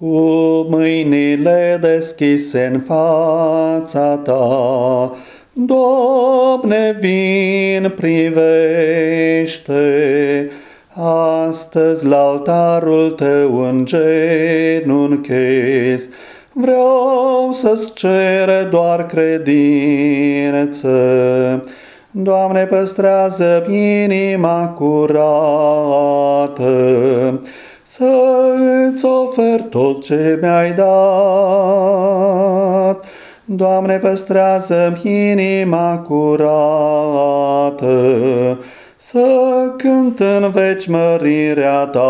Cu mâinile deschise în fața ta, Doamne, vin, privește, Astăzi la altarul tău în genunchez, Vreau să-ți cere doar credință. Doamne, păstrează inima curată, să-ți ofer tot ce mi-ai dat. Doamne, păstrează inima curată, să cânt în veci mărirea Ta.